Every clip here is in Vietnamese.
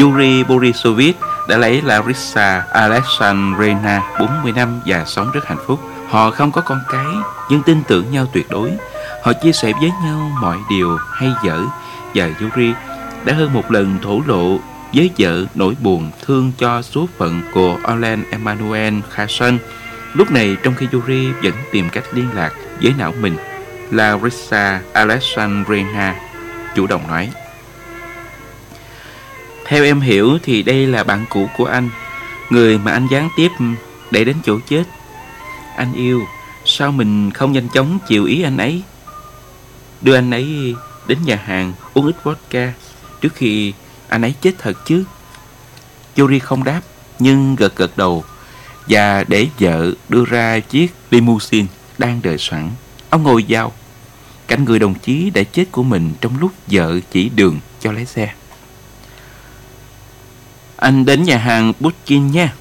Yuri Borisovich đã lấy Larissa Alexandrina 40 năm và sống rất hạnh phúc. Họ không có con cái, nhưng tin tưởng nhau tuyệt đối. Họ chia sẻ với nhau mọi điều hay dở và Yuri đã hơn một lần thổ lộ với vợ nỗi buồn thương cho số phận của Olen Emmanuel Carson. Lúc này trong khi Yuri vẫn tìm cách liên lạc với não mình, Larissa Alexandrina chủ động nói. Theo em hiểu thì đây là bạn cũ của anh, Người mà anh gián tiếp để đến chỗ chết. Anh yêu, Sao mình không nhanh chóng chịu ý anh ấy? Đưa anh ấy đến nhà hàng uống ít vodka Trước khi anh ấy chết thật chứ? Yuri không đáp, Nhưng gật gật đầu Và để vợ đưa ra chiếc limousine đang đợi sẵn. Ông ngồi vào. Cảnh người đồng chí đã chết của mình Trong lúc vợ chỉ đường cho lái xe anh đến nhà hàng Butkin nha.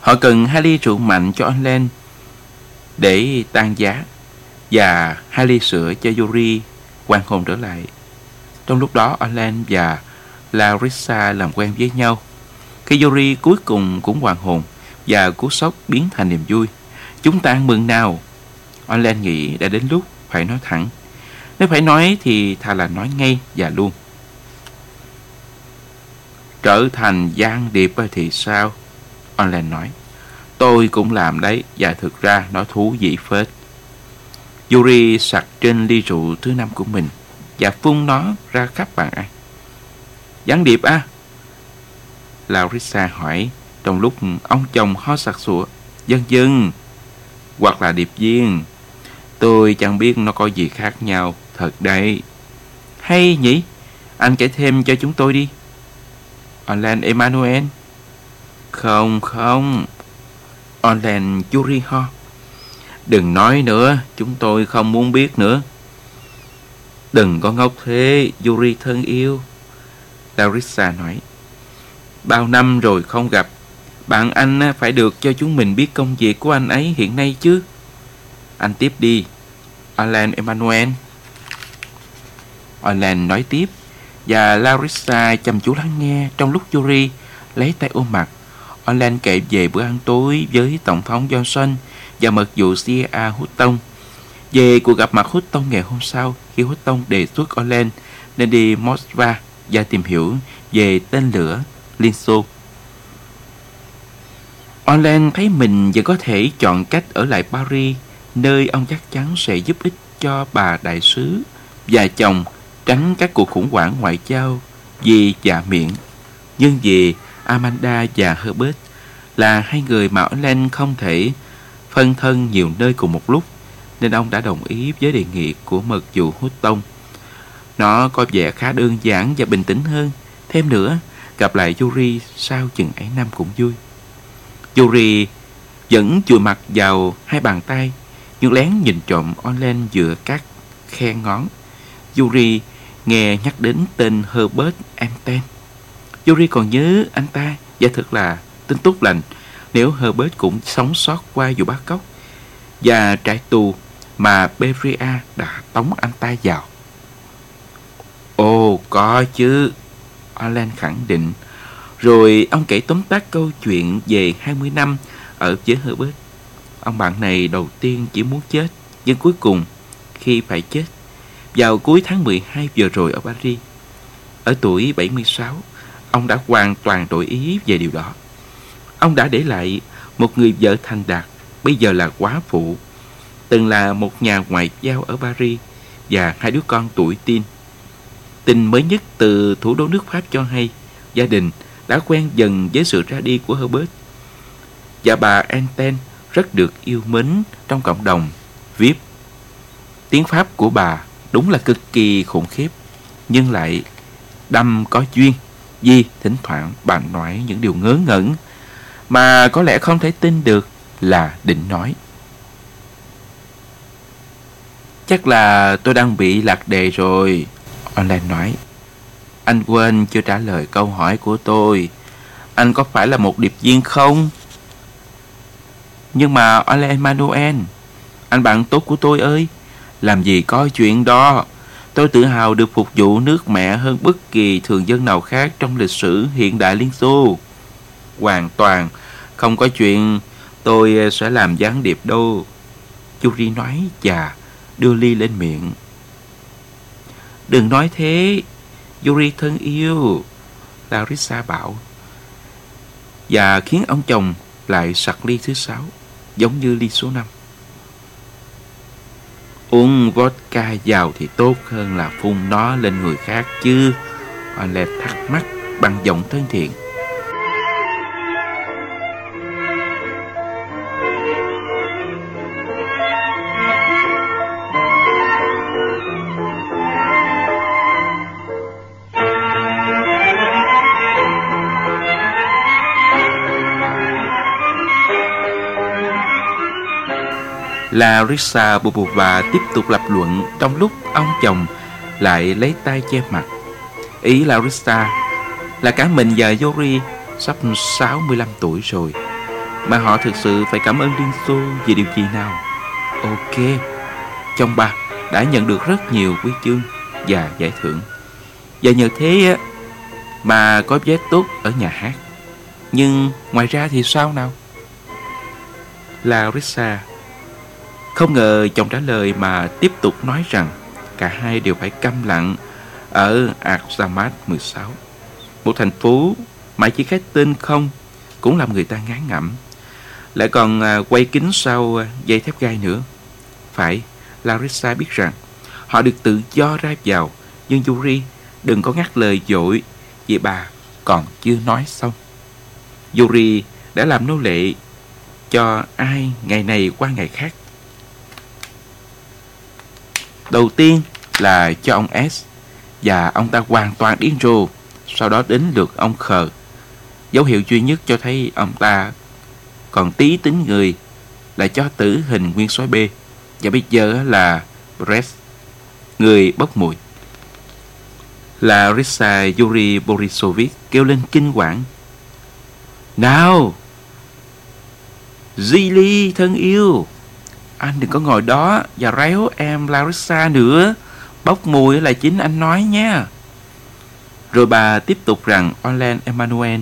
Họ cần hai ly rượu mạnh cho anh lên để tan giá và hai ly sữa cho Yuri quan hồn trở lại. Trong lúc đó Alan và Larissa làm quen với nhau. Khi Yuri cuối cùng cũng hoàn hồn và cú sốc biến thành niềm vui. Chúng ta ăn mừng nào. Alan nghĩ đã đến lúc phải nói thẳng. Nếu phải nói thì thà là nói ngay và luôn trở thành gian điệp thì sao? Online nói. Tôi cũng làm đấy và thực ra nó thú vị phết. Yuri sặc trên ly rượu thứ năm của mình và phun nó ra khắp bàn ăn. Gián điệp à? Larissa hỏi trong lúc ông chồng ho sặc sụa. Dân dân, hoặc là điệp viên. Tôi chẳng biết nó có gì khác nhau, thật đấy. Hay nhỉ? Anh kể thêm cho chúng tôi đi. Orlan Emmanuel? Không không. Orlan Yuriho Đừng nói nữa, Chúng tôi không muốn biết nữa. Đừng có ngốc thế Yuri thân yêu. Larissa nói. Bao năm rồi không gặp. Bạn anh phải được cho chúng mình biết công việc của anh ấy hiện nay chứ. Anh tiếp đi. Alan Emmanuel. Alan nói tiếp và Larissa chăm chú lắng nghe trong lúc Yuri lấy tay ôm mặt. Orlan kể về bữa ăn tối với Tổng thống Johnson và mật vụ CIA Houghton. Về cuộc gặp mặt Houghton ngày hôm sau, khi Houghton đề xuất Orlan nên đi Moskva và tìm hiểu về tên lửa Liên Xô. Orlan thấy mình vẫn có thể chọn cách ở lại Paris, nơi ông chắc chắn sẽ giúp ích cho bà đại sứ và chồng tránh các cuộc khủng hoảng ngoại giao vì dạ miệng. Nhưng vì Amanda và Herbert là hai người mà Orland không thể phân thân nhiều nơi cùng một lúc nên ông đã đồng ý với đề nghị của mật vụ hút tông. Nó có vẻ khá đơn giản và bình tĩnh hơn. Thêm nữa, gặp lại Yuri sau chừng ấy năm cũng vui. Yuri vẫn chùi mặt vào hai bàn tay nhưng lén nhìn trộm Orland giữa các khe ngón. Yuri Nghe nhắc đến tên Herbert Anten Yuri còn nhớ anh ta, Và thật là tính tốt lành, Nếu Herbert cũng sống sót qua vụ bắt cóc Và trại tù Mà Beria đã tống anh ta vào. Ồ, có chứ, Alan khẳng định. Rồi ông kể tóm tắt câu chuyện về 20 năm ở với Herbert. Ông bạn này đầu tiên chỉ muốn chết, Nhưng cuối cùng khi phải chết vào cuối tháng 12 vừa rồi ở Paris. Ở tuổi 76, ông đã hoàn toàn đổi ý về điều đó. Ông đã để lại một người vợ thành đạt, bây giờ là quá phụ, từng là một nhà ngoại giao ở Paris và hai đứa con tuổi teen. Tình mới nhất từ thủ đô nước Pháp cho hay, gia đình đã quen dần với sự ra đi của Herbert. Và bà Anten rất được yêu mến trong cộng đồng VIP. Tiếng Pháp của bà đúng là cực kỳ khủng khiếp, nhưng lại đâm có duyên. Vì thỉnh thoảng bạn nói những điều ngớ ngẩn, mà có lẽ không thể tin được là định nói. Chắc là tôi đang bị lạc đề rồi online nói. Anh quên chưa trả lời câu hỏi của tôi. Anh có phải là một điệp viên không? Nhưng mà online manuel Anh bạn tốt của tôi ơi làm gì có chuyện đó Tôi tự hào được phục vụ nước mẹ hơn bất kỳ thường dân nào khác trong lịch sử hiện đại Liên Xô. Hoàn toàn không có chuyện tôi ờ, sẽ làm gián điệp đâu. Yuri nói chà, đưa ly lên miệng. Đừng nói thế, Yuri thân yêu, Larissa bảo. Và khiến ông chồng lại sặc ly thứ sáu, giống như ly số năm. Uống vodka vào thì tốt hơn là phun nó lên người khác chứ. Olet thắc mắc bằng giọng thân thiện. Larissa Bobova tiếp tục lập luận trong lúc ông chồng lại lấy tay che mặt. Ý Larissa là cả mình và Yori sắp 65 tuổi rồi mà họ thực sự phải cảm ơn Liên Xô vì điều gì nào. Ok, chồng bà đã nhận được rất nhiều quý chương và giải thưởng. Và nhờ thế á mà có vé tốt ở nhà hát. Nhưng ngoài ra thì sao nào? Larissa không ngờ chồng trả lời mà tiếp tục nói rằng cả hai đều phải câm lặng ở Aksamat 16. Một thành phố mà chỉ khách tên không cũng làm người ta ngán ngẩm. Lại còn à, quay kính sau à, dây thép gai nữa. Phải, Larissa biết rằng họ được tự do ra vào, nhưng Yuri đừng có ngắt lời dội vì bà còn chưa nói xong. Yuri đã làm nô lệ cho ai ngày này qua ngày khác Đầu tiên là cho ông S. Và ông ta hoàn toàn điên rồ. Sau đó đến được ông khờ Dấu hiệu duy nhất cho thấy ông ta còn tí tính người là cho tử hình nguyên soái B. Và bây giờ là Brest người bốc mùi. Là Rissa Yuri Borisovich kêu lên kinh quản nào, Zili thân yêu anh đừng có ngồi đó và réo em Larissa nữa. Bốc mùi là chính anh nói nha. Rồi bà tiếp tục rằng Orlan Emmanuel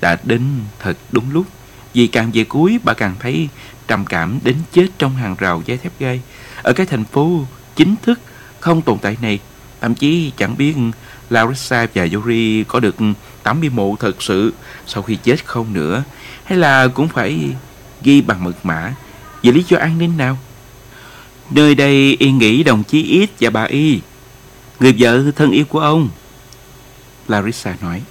đã đến thật đúng lúc. Vì càng về cuối, bà càng thấy trầm cảm đến chết trong hàng rào dây thép gai. Ở cái thành phố chính thức không tồn tại này. Thậm chí chẳng biết Larissa và Yuri có được tắm bia mộ thật sự sau khi chết không nữa. Hay là cũng phải ghi bằng mật mã vì lý do an ninh nào? Nơi đây y nghĩ đồng chí Ít và bà Y, người vợ thân yêu của ông. Larissa nói.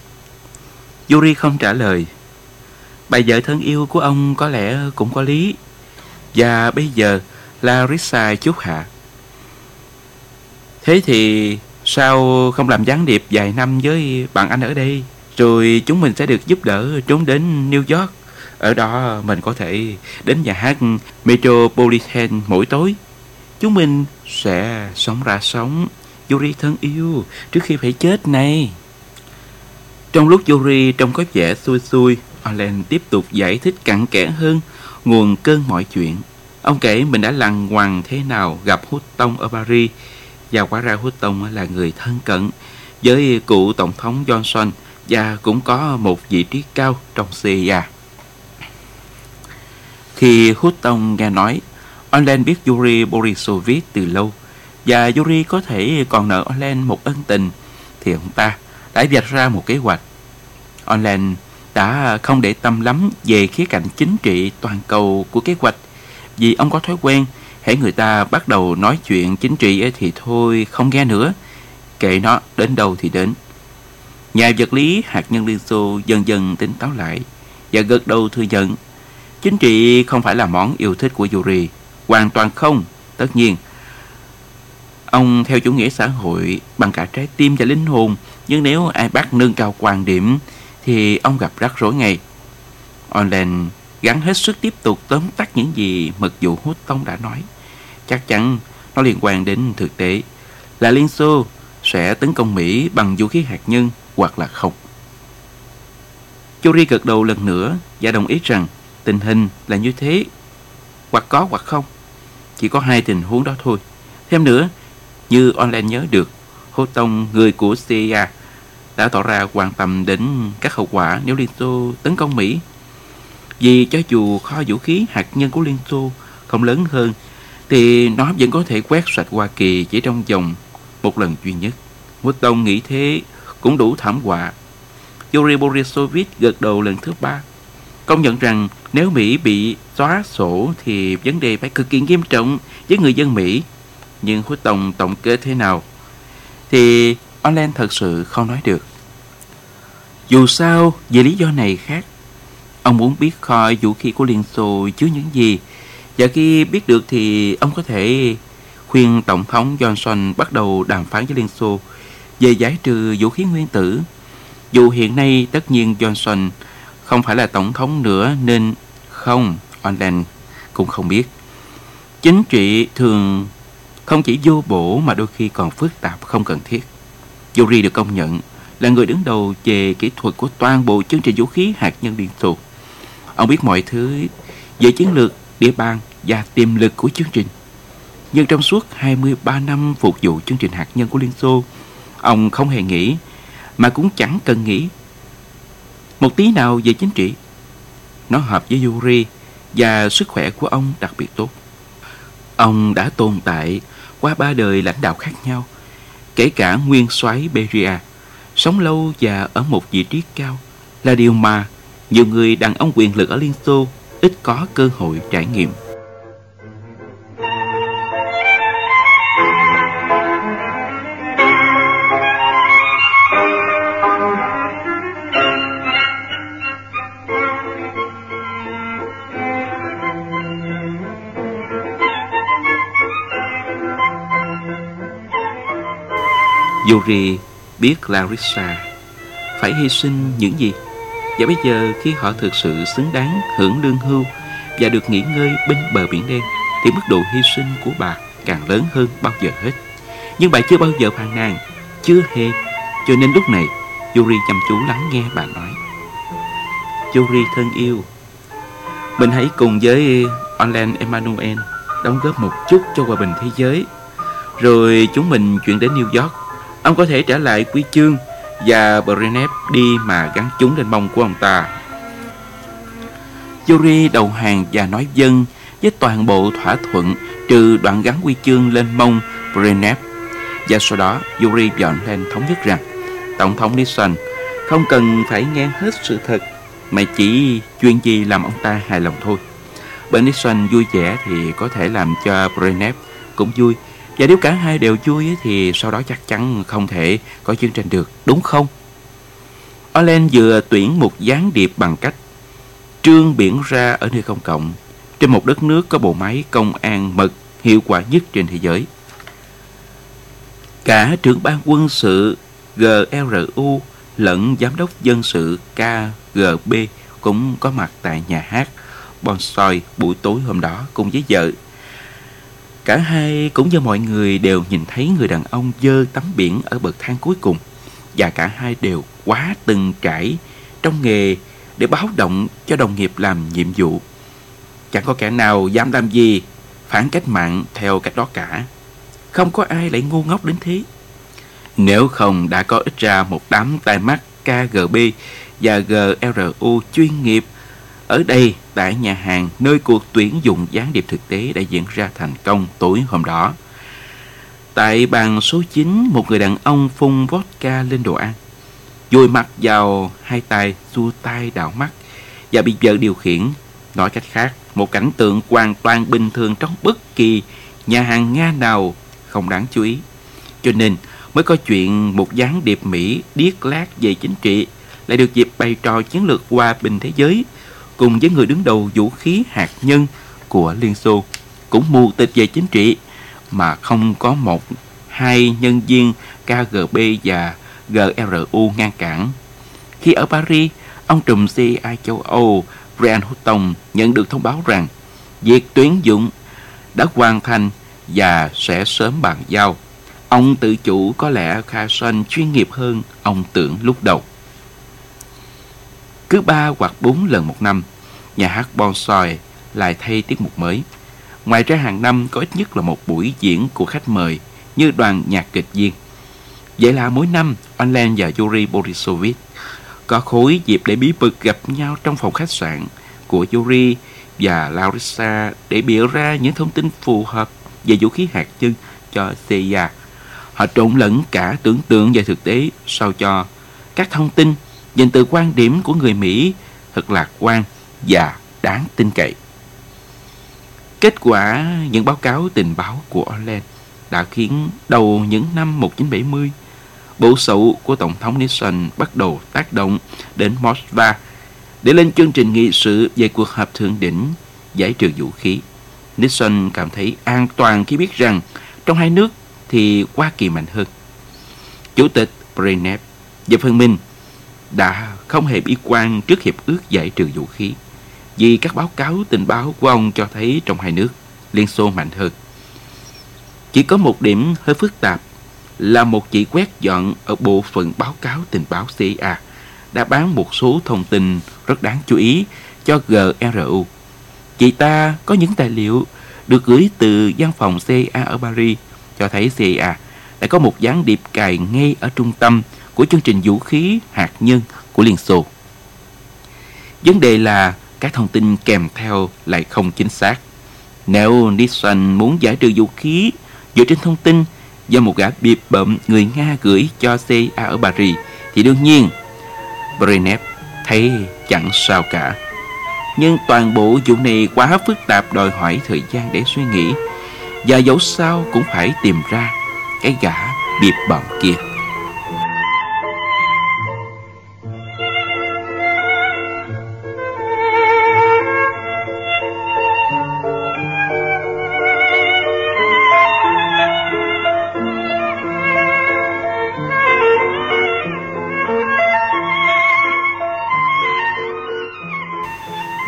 Yuri không trả lời. Bà vợ thân yêu của ông có lẽ cũng có lý. Và bây giờ Larissa chúc hạ. Thế thì sao không làm gián điệp vài năm với bạn anh ở đây? Rồi chúng mình sẽ được giúp đỡ trốn đến New York. Ở đó mình có thể đến nhà hát Metropolitan mỗi tối. Chúng mình sẽ sống ra sống. Yuri thân yêu, trước khi phải chết này. Trong lúc Yuri trông có vẻ xui xui, Orlen tiếp tục giải thích cặn kẽ hơn nguồn cơn mọi chuyện. Ông kể mình đã lằn hoàng thế nào gặp Hút Tông ở Paris và quả ra Hút Tông là người thân cận với cựu Tổng thống Johnson và cũng có một vị trí cao trong CIA. Khi Hút Tông nghe nói, Orlen biết Yuri Borisovich từ lâu và Yuri có thể còn nợ Orlen một ân tình thì ông ta đã vạch ra một kế hoạch. Orlen đã không để tâm lắm về khía cạnh chính trị toàn cầu của kế hoạch vì ông có thói quen hãy người ta bắt đầu nói chuyện chính trị thì thôi không nghe nữa kệ nó đến đâu thì đến nhà vật lý hạt nhân liên xô dần dần tỉnh táo lại và gật đầu thừa nhận Chính trị không phải là món yêu thích của Yuri, Hoàn toàn không. Tất nhiên, Ông theo chủ nghĩa xã hội bằng cả trái tim và linh hồn, Nhưng nếu ai bắt nâng cao quan điểm Thì ông gặp rắc rối ngay. Orlen gắn hết sức tiếp tục tóm tắt những gì mật vụ hút tông đã nói. Chắc chắn nó liên quan đến thực tế Là Liên Xô sẽ tấn công Mỹ bằng vũ khí hạt nhân hoặc là không. Yuri gật đầu lần nữa và đồng ý rằng Tình hình là như thế Hoặc có hoặc không Chỉ có hai tình huống đó thôi Thêm nữa Như online nhớ được Hô Tông, người của CIA, đã tỏ ra quan tâm đến các hậu quả nếu Liên Xô tấn công Mỹ. Vì cho dù kho vũ khí hạt nhân của Liên Xô không lớn hơn, thì nó vẫn có thể quét sạch Hoa Kỳ chỉ trong vòng một lần duy nhất. Hô Tông nghĩ thế cũng đủ thảm họa. Yuri Borisovich gật đầu lần thứ ba, công nhận rằng nếu Mỹ bị xóa sổ thì vấn đề phải cực kỳ nghiêm trọng với người dân Mỹ. Nhưng Hút tổng tổng kết thế nào thì Orlen thật sự không nói được. Dù sao, vì lý do này khác, ông muốn biết kho vũ khí của Liên Xô chứa những gì. Và khi biết được thì ông có thể khuyên Tổng thống Johnson bắt đầu đàm phán với Liên Xô về giải trừ vũ khí nguyên tử. Dù hiện nay tất nhiên Johnson không phải là Tổng thống nữa nên không, Orlen cũng không biết. Chính trị thường không chỉ vô bổ mà đôi khi còn phức tạp không cần thiết. Yuri được công nhận là người đứng đầu về kỹ thuật của toàn bộ chương trình vũ khí hạt nhân Liên Xô. Ông biết mọi thứ về chiến lược, địa bàn và tiềm lực của chương trình. Nhưng trong suốt 23 năm phục vụ chương trình hạt nhân của Liên Xô, ông không hề nghĩ, mà cũng chẳng cần nghĩ một tí nào về chính trị. Nó hợp với Yuri và sức khỏe của ông đặc biệt tốt. Ông đã tồn tại qua ba đời lãnh đạo khác nhau, kể cả nguyên soái Beria, sống lâu và ở một vị trí cao là điều mà nhiều người đàn ông quyền lực ở Liên Xô ít có cơ hội trải nghiệm. Yuri biết Larissa phải hy sinh những gì và bây giờ khi họ thực sự xứng đáng hưởng lương hưu và được nghỉ ngơi bên bờ biển đen thì mức độ hy sinh của bà càng lớn hơn bao giờ hết. Nhưng bà chưa bao giờ phàn nàn, chưa hề. Cho nên lúc này Yuri chăm chú lắng nghe bà nói. Yuri thân yêu, mình hãy cùng với Orlan Emmanuel đóng góp một chút cho hòa bình thế giới. Rồi chúng mình chuyển đến New York Ông có thể trả lại quy chương Và Brenev đi mà gắn chúng lên mông của ông ta Yuri đầu hàng và nói dân với toàn bộ thỏa thuận trừ đoạn gắn quy chương lên mông Brenev. Và sau đó, Yuri dọn lên thống nhất rằng, Tổng thống Nixon không cần phải nghe hết sự thật, mà chỉ chuyên gì làm ông ta hài lòng thôi. Bởi Nixon vui vẻ thì có thể làm cho Brenev cũng vui và nếu cả hai đều vui thì sau đó chắc chắn không thể có chương trình được, đúng không? Orlen vừa tuyển một gián điệp bằng cách trương biển ra ở nơi công cộng trên một đất nước có bộ máy công an mật hiệu quả nhất trên thế giới. Cả trưởng ban quân sự GRU lẫn giám đốc dân sự KGB cũng có mặt tại nhà hát Bonsoi buổi tối hôm đó cùng với vợ Cả hai cũng như mọi người đều nhìn thấy người đàn ông dơ tấm biển ở bậc thang cuối cùng. Và cả hai đều quá từng trải trong nghề để báo động cho đồng nghiệp làm nhiệm vụ. Chẳng có kẻ nào dám làm gì, phản cách mạng theo cách đó cả. Không có ai lại ngu ngốc đến thế. Nếu không đã có ít ra một đám tai mắt KGB và GRU chuyên nghiệp ở đây, tại nhà hàng, nơi cuộc tuyển dụng gián điệp thực tế đã diễn ra thành công tối hôm đó. Tại bàn số 9, một người đàn ông phun vodka lên đồ ăn. Dùi mặt vào hai tay, xua tay đảo mắt và bị vợ điều khiển. Nói cách khác, một cảnh tượng hoàn toàn bình thường trong bất kỳ nhà hàng Nga nào không đáng chú ý. Cho nên mới có chuyện một gián điệp Mỹ điếc lát về chính trị lại được dịp bày trò chiến lược hòa bình thế giới cùng với người đứng đầu vũ khí hạt nhân của Liên Xô cũng mù tịch về chính trị mà không có một hai nhân viên KGB và GRU ngăn cản. Khi ở Paris, ông trùm CIA châu Âu Brian Houghton nhận được thông báo rằng việc tuyển dụng đã hoàn thành và sẽ sớm bàn giao. Ông tự chủ có lẽ Carson chuyên nghiệp hơn ông tưởng lúc đầu. Cứ ba hoặc bốn lần một năm, nhà hát Bonsai lại thay tiết mục mới. Ngoài ra hàng năm có ít nhất là một buổi diễn của khách mời như đoàn nhạc kịch viên. Vậy là mỗi năm, Orlen và Yuri Borisovich có khối dịp để bí mật gặp nhau trong phòng khách sạn của Yuri và Larissa để bịa ra những thông tin phù hợp về vũ khí hạt nhân cho CIA. Họ trộn lẫn cả tưởng tượng và thực tế sao cho các thông tin nhìn từ quan điểm của người Mỹ thật lạc quan và đáng tin cậy. Kết quả những báo cáo tình báo của Orland đã khiến đầu những năm 1970, bộ sậu của Tổng thống Nixon bắt đầu tác động đến Moskva để lên chương trình nghị sự về cuộc họp thượng đỉnh giải trừ vũ khí. Nixon cảm thấy an toàn khi biết rằng trong hai nước thì Hoa Kỳ mạnh hơn. Chủ tịch Brezhnev về phần mình đã không hề bi quan trước hiệp ước giải trừ vũ khí, vì các báo cáo tình báo của ông cho thấy trong hai nước Liên Xô mạnh hơn. Chỉ có một điểm hơi phức tạp là một chỉ quét dọn ở bộ phận báo cáo tình báo CIA đã bán một số thông tin rất đáng chú ý cho GRU. Chị ta có những tài liệu được gửi từ văn phòng CIA ở Paris cho thấy CIA đã có một gián điệp cài ngay ở trung tâm của chương trình vũ khí hạt nhân của Liên Xô. Vấn đề là các thông tin kèm theo lại không chính xác. Nếu Nixon muốn giải trừ vũ khí dựa trên thông tin do một gã biệt bậm người Nga gửi cho CIA ở Paris, thì đương nhiên Brezhnev thấy chẳng sao cả. Nhưng toàn bộ vụ này quá phức tạp đòi hỏi thời gian để suy nghĩ, và dẫu sao cũng phải tìm ra cái gã biệt bợm kia.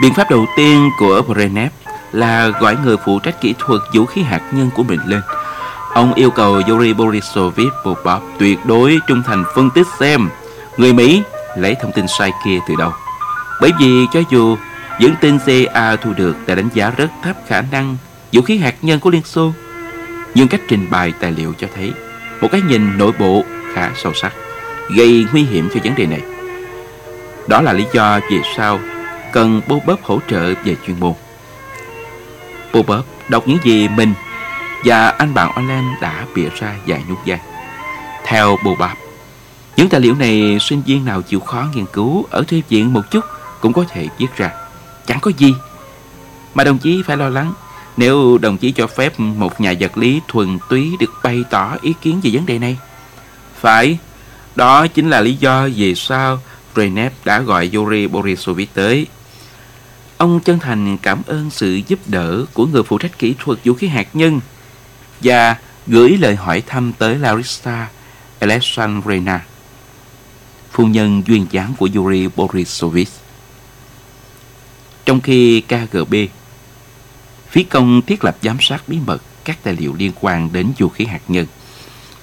Biện pháp đầu tiên của Brezhnev là gọi người phụ trách kỹ thuật vũ khí hạt nhân của mình lên. Ông yêu cầu Yuri Borisovich Popov tuyệt đối trung thành phân tích xem người Mỹ lấy thông tin sai kia từ đâu. Bởi vì cho dù những tin CIA thu được đã đánh giá rất thấp khả năng vũ khí hạt nhân của Liên Xô, nhưng cách trình bày tài liệu cho thấy một cái nhìn nội bộ khá sâu sắc, gây nguy hiểm cho vấn đề này. Đó là lý do vì sao cần Bobov hỗ trợ về chuyên môn. Bobov đọc những gì mình và anh bạn online đã bịa ra dài nhút dài. Theo Bobov, những tài liệu này sinh viên nào chịu khó nghiên cứu ở thư viện một chút cũng có thể viết ra. Chẳng có gì mà đồng chí phải lo lắng nếu đồng chí cho phép một nhà vật lý thuần túy được bày tỏ ý kiến về vấn đề này. Phải, đó chính là lý do vì sao Brezhnev đã gọi Yuri Borisovich tới Ông chân thành cảm ơn sự giúp đỡ của người phụ trách kỹ thuật vũ khí hạt nhân và gửi lời hỏi thăm tới Larissa Alexandrina, phu nhân duyên dáng của Yuri Borisovich. Trong khi KGB phí công thiết lập giám sát bí mật các tài liệu liên quan đến vũ khí hạt nhân.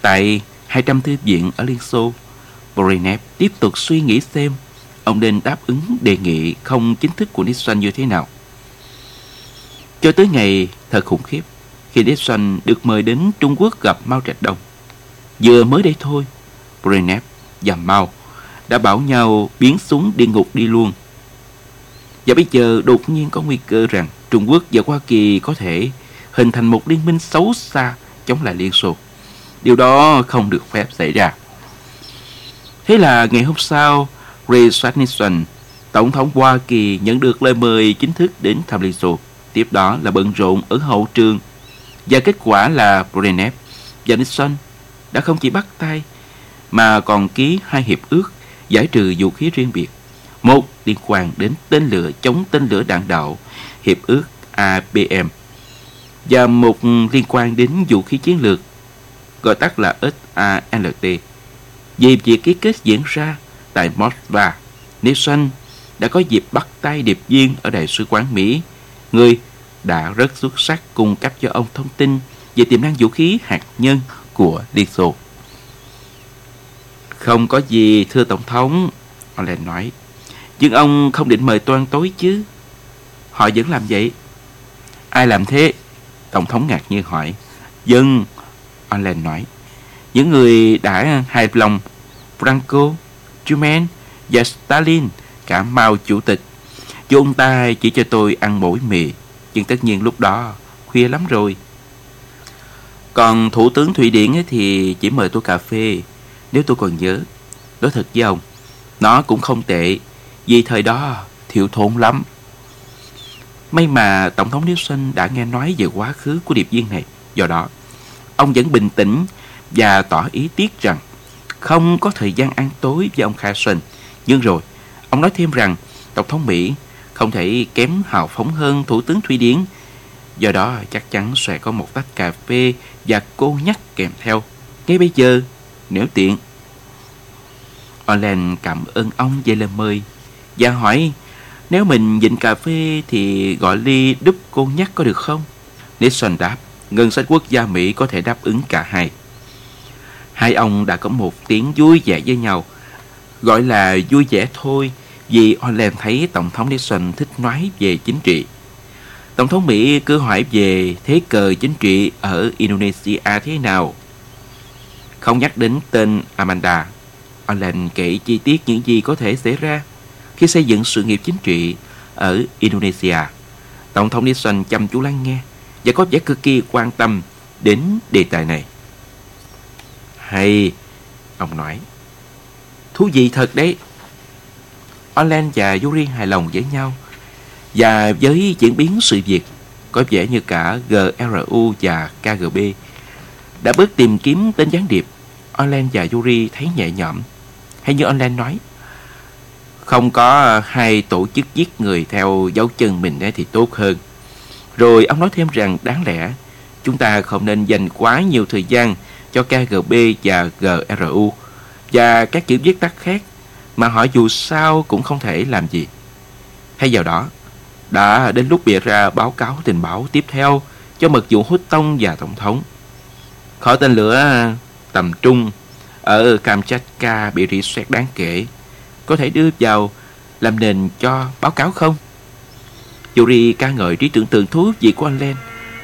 Tại 200 thư viện ở Liên Xô, Borinev tiếp tục suy nghĩ xem ông nên đáp ứng đề nghị không chính thức của Nixon như thế nào. Cho tới ngày thật khủng khiếp, khi Nixon được mời đến Trung Quốc gặp Mao Trạch Đông. Vừa mới đây thôi, Brezhnev và Mao đã bảo nhau biến xuống địa ngục đi luôn. Và bây giờ đột nhiên có nguy cơ rằng Trung Quốc và Hoa Kỳ có thể hình thành một liên minh xấu xa chống lại Liên Xô. Điều đó không được phép xảy ra. Thế là ngày hôm sau, Richard Nixon, Tổng thống Hoa Kỳ nhận được lời mời chính thức đến thăm Liên Xô. Tiếp đó là bận rộn ở hậu trường. Và kết quả là Brezhnev và Nixon đã không chỉ bắt tay mà còn ký hai hiệp ước giải trừ vũ khí riêng biệt. Một liên quan đến tên lửa chống tên lửa đạn đạo, hiệp ước ABM và một liên quan đến vũ khí chiến lược gọi tắt là SALT. Vì việc ký kết diễn ra tại Moskva, Nixon đã có dịp bắt tay điệp viên ở Đại sứ quán Mỹ, người đã rất xuất sắc cung cấp cho ông thông tin về tiềm năng vũ khí hạt nhân của Liên Xô. Không có gì, thưa Tổng thống, Olen nói. Nhưng ông không định mời toan tối chứ? Họ vẫn làm vậy. Ai làm thế? Tổng thống ngạc nhiên hỏi. Dân, Olen nói. Những người đã hài lòng Franco, Truman và Stalin cả Mao chủ tịch. Dù ông ta chỉ cho tôi ăn mỗi mì, nhưng tất nhiên lúc đó khuya lắm rồi. Còn Thủ tướng Thụy Điển thì chỉ mời tôi cà phê, nếu tôi còn nhớ. Nói thật với ông, nó cũng không tệ, vì thời đó thiệu thốn lắm. May mà Tổng thống Nixon đã nghe nói về quá khứ của điệp viên này. Do đó, ông vẫn bình tĩnh và tỏ ý tiếc rằng không có thời gian ăn tối với ông Carson. Nhưng rồi, ông nói thêm rằng Tổng thống Mỹ không thể kém hào phóng hơn Thủ tướng Thụy Điển. Do đó, chắc chắn sẽ có một tách cà phê và cô nhắc kèm theo. Ngay bây giờ, nếu tiện. Orlen cảm ơn ông về lời mời và hỏi nếu mình dịnh cà phê thì gọi ly đúc cô nhắc có được không? Nixon đáp, ngân sách quốc gia Mỹ có thể đáp ứng cả hai. Hai ông đã có một tiếng vui vẻ với nhau, gọi là vui vẻ thôi vì Orland thấy Tổng thống Nixon thích nói về chính trị. Tổng thống Mỹ cứ hỏi về thế cờ chính trị ở Indonesia thế nào. Không nhắc đến tên Amanda, Orland kể chi tiết những gì có thể xảy ra khi xây dựng sự nghiệp chính trị ở Indonesia. Tổng thống Nixon chăm chú lắng nghe và có vẻ cực kỳ quan tâm đến đề tài này. Hay, ông nói. Thú vị thật đấy. Olen và Yuri hài lòng với nhau và với diễn biến sự việc có vẻ như cả GRU và KGB đã bước tìm kiếm tên gián điệp. Olen và Yuri thấy nhẹ nhõm. Hay như Orlan nói, không có hai tổ chức giết người theo dấu chân mình thì tốt hơn. Rồi ông nói thêm rằng đáng lẽ chúng ta không nên dành quá nhiều thời gian cho KGB và GRU và các chữ viết tắt khác mà họ dù sao cũng không thể làm gì. Hay vào đó, đã đến lúc bịa ra báo cáo tình báo tiếp theo cho mật vụ hút tông và tổng thống. Khỏi tên lửa à, tầm trung ở Kamchatka bị rỉ sét đáng kể có thể đưa vào làm nền cho báo cáo không? Yuri ca ngợi trí tưởng tượng thú vị của anh Len.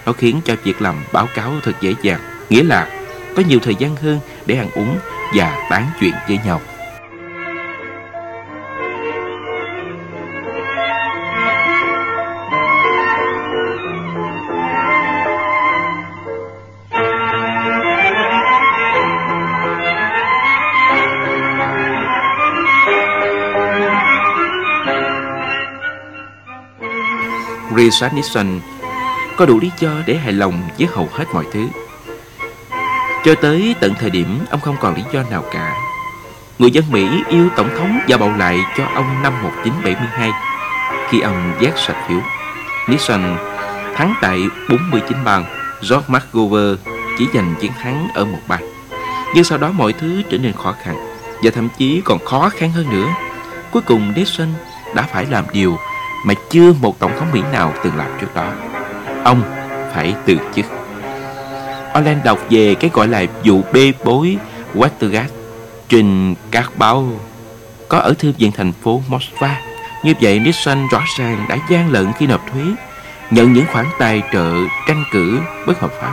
Nó khiến cho việc làm báo cáo thật dễ dàng. Nghĩa là có nhiều thời gian hơn để ăn uống và tán chuyện với nhau. Richard Nixon có đủ lý do để hài lòng với hầu hết mọi thứ. Cho tới tận thời điểm ông không còn lý do nào cả. Người dân Mỹ yêu Tổng thống và bầu lại cho ông năm 1972 khi ông giác sạch phiếu. Nixon thắng tại 49 bang, George McGovern chỉ giành chiến thắng ở một bang. Nhưng sau đó mọi thứ trở nên khó khăn và thậm chí còn khó khăn hơn nữa. Cuối cùng Nixon đã phải làm điều mà chưa một tổng thống Mỹ nào từng làm trước đó. Ông phải từ chức. Orland đọc về cái gọi là vụ bê bối Watergate trên các báo có ở thư viện thành phố Moskva. Như vậy Nixon rõ ràng đã gian lận khi nộp thuế, nhận những khoản tài trợ tranh cử bất hợp pháp,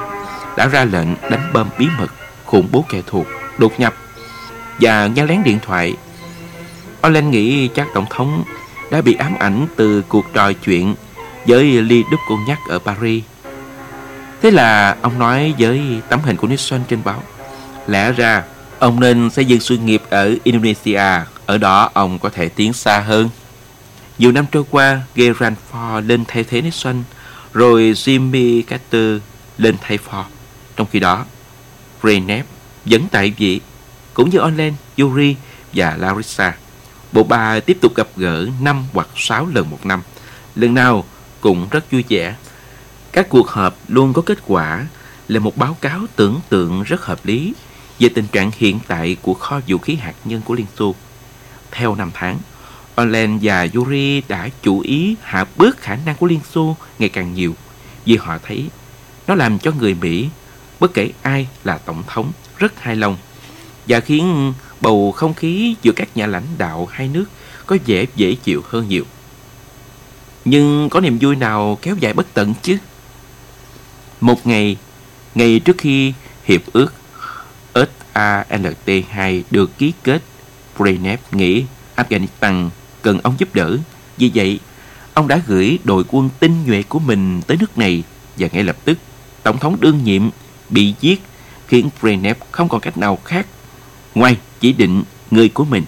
đã ra lệnh đánh bom bí mật, khủng bố kẻ thù, đột nhập và nghe lén điện thoại. Orland nghĩ chắc tổng thống đã bị ám ảnh từ cuộc trò chuyện với Lee Đức Cô Nhắc ở Paris. Thế là ông nói với tấm hình của Nixon trên báo. Lẽ ra, ông nên xây dựng sự nghiệp ở Indonesia. Ở đó ông có thể tiến xa hơn. Nhiều năm trôi qua, Gerald Ford lên thay thế Nixon, rồi Jimmy Carter lên thay Ford. Trong khi đó, Brezhnev vẫn tại vị, cũng như Olen, Yuri và Larissa. Bộ ba tiếp tục gặp gỡ 5 hoặc 6 lần một năm. Lần nào cũng rất vui vẻ. Các cuộc họp luôn có kết quả là một báo cáo tưởng tượng rất hợp lý về tình trạng hiện tại của kho vũ khí hạt nhân của Liên Xô. Theo năm tháng, Orlen và Yuri đã chú ý hạ bước khả năng của Liên Xô ngày càng nhiều vì họ thấy nó làm cho người Mỹ, bất kể ai là tổng thống, rất hài lòng và khiến bầu không khí giữa các nhà lãnh đạo hai nước có vẻ dễ chịu hơn nhiều. Nhưng có niềm vui nào kéo dài bất tận chứ? Một ngày, ngày trước khi hiệp ước Earth SALT-2 được ký kết, Brezhnev nghĩ Afghanistan cần ông giúp đỡ. Vì vậy, ông đã gửi đội quân tinh nhuệ của mình tới nước này và ngay lập tức Tổng thống đương nhiệm bị giết khiến Brezhnev không còn cách nào khác ngoài chỉ định người của mình.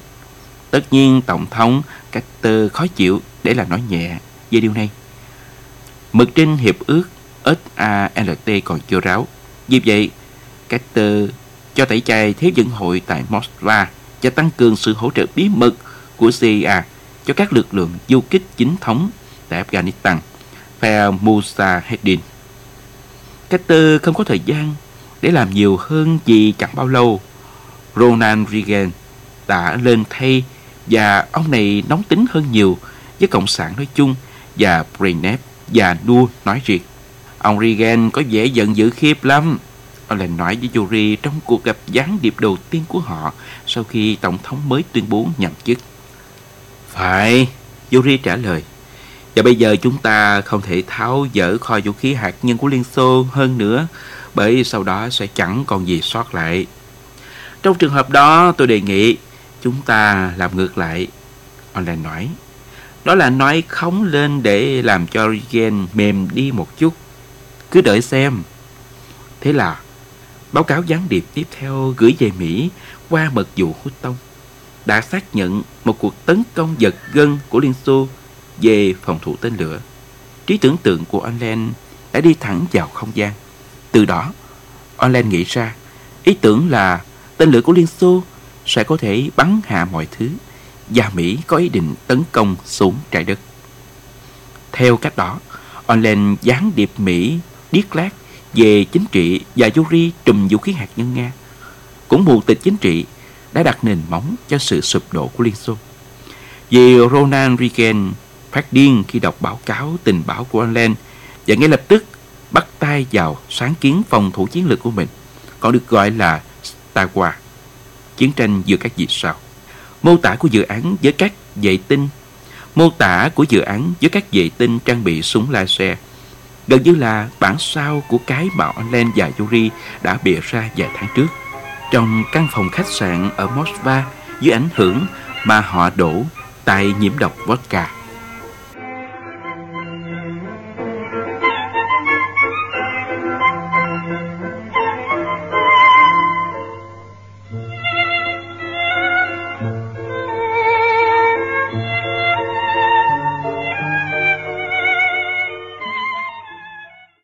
Tất nhiên Tổng thống Carter khó chịu để là nói nhẹ về điều này. Mực trên hiệp ước SALT còn chưa ráo. Vì vậy, Carter cho tẩy chay Thế vận hội tại Moscow và tăng cường sự hỗ trợ bí mật của CIA cho các lực lượng du kích chính thống tại Afghanistan, phe Mujahedin. Carter không có thời gian để làm nhiều hơn vì chẳng bao lâu Ronald Reagan đã lên thay và ông này nóng tính hơn nhiều với Cộng sản nói chung và Brezhnev và Đua nói riêng. Ông Reagan có vẻ giận dữ khiếp lắm. Ông lại nói với Yuri trong cuộc gặp gián điệp đầu tiên của họ sau khi Tổng thống mới tuyên bố nhậm chức. Phải, Yuri trả lời. Và bây giờ chúng ta không thể tháo dỡ kho vũ khí hạt nhân của Liên Xô hơn nữa, bởi sau đó sẽ chẳng còn gì sót lại. Trong trường hợp đó, tôi đề nghị chúng ta làm ngược lại. Online nói. Đó là nói khống lên để làm cho Reagan mềm đi một chút. Cứ đợi xem. Thế là báo cáo gián điệp tiếp theo gửi về Mỹ qua mật vụ Hút Tông đã xác nhận một cuộc tấn công giật gân của Liên Xô về phòng thủ tên lửa. Trí tưởng tượng của Orlen đã đi thẳng vào không gian. Từ đó, Orlen nghĩ ra ý tưởng là tên lửa của Liên Xô sẽ có thể bắn hạ mọi thứ và Mỹ có ý định tấn công xuống trái đất. Theo cách đó, Orlen gián điệp Mỹ điếc lát về chính trị và Yuri trùm vũ khí hạt nhân Nga. Cũng mù tịch chính trị đã đặt nền móng cho sự sụp đổ của Liên Xô. Vì Ronald Reagan phát điên khi đọc báo cáo tình báo của Orlen và ngay lập tức bắt tay vào sáng kiến phòng thủ chiến lược của mình, còn được gọi là Star Wars, chiến tranh giữa các dịp sau. Mô tả của dự án với các vệ tinh, mô tả của dự án với các vệ tinh trang bị súng laser, gần như là bản sao của cái mà Orlen và Yuri đã bịa ra vài tháng trước. Trong căn phòng khách sạn ở Moskva, dưới ảnh hưởng mà họ đổ tại nhiễm độc vodka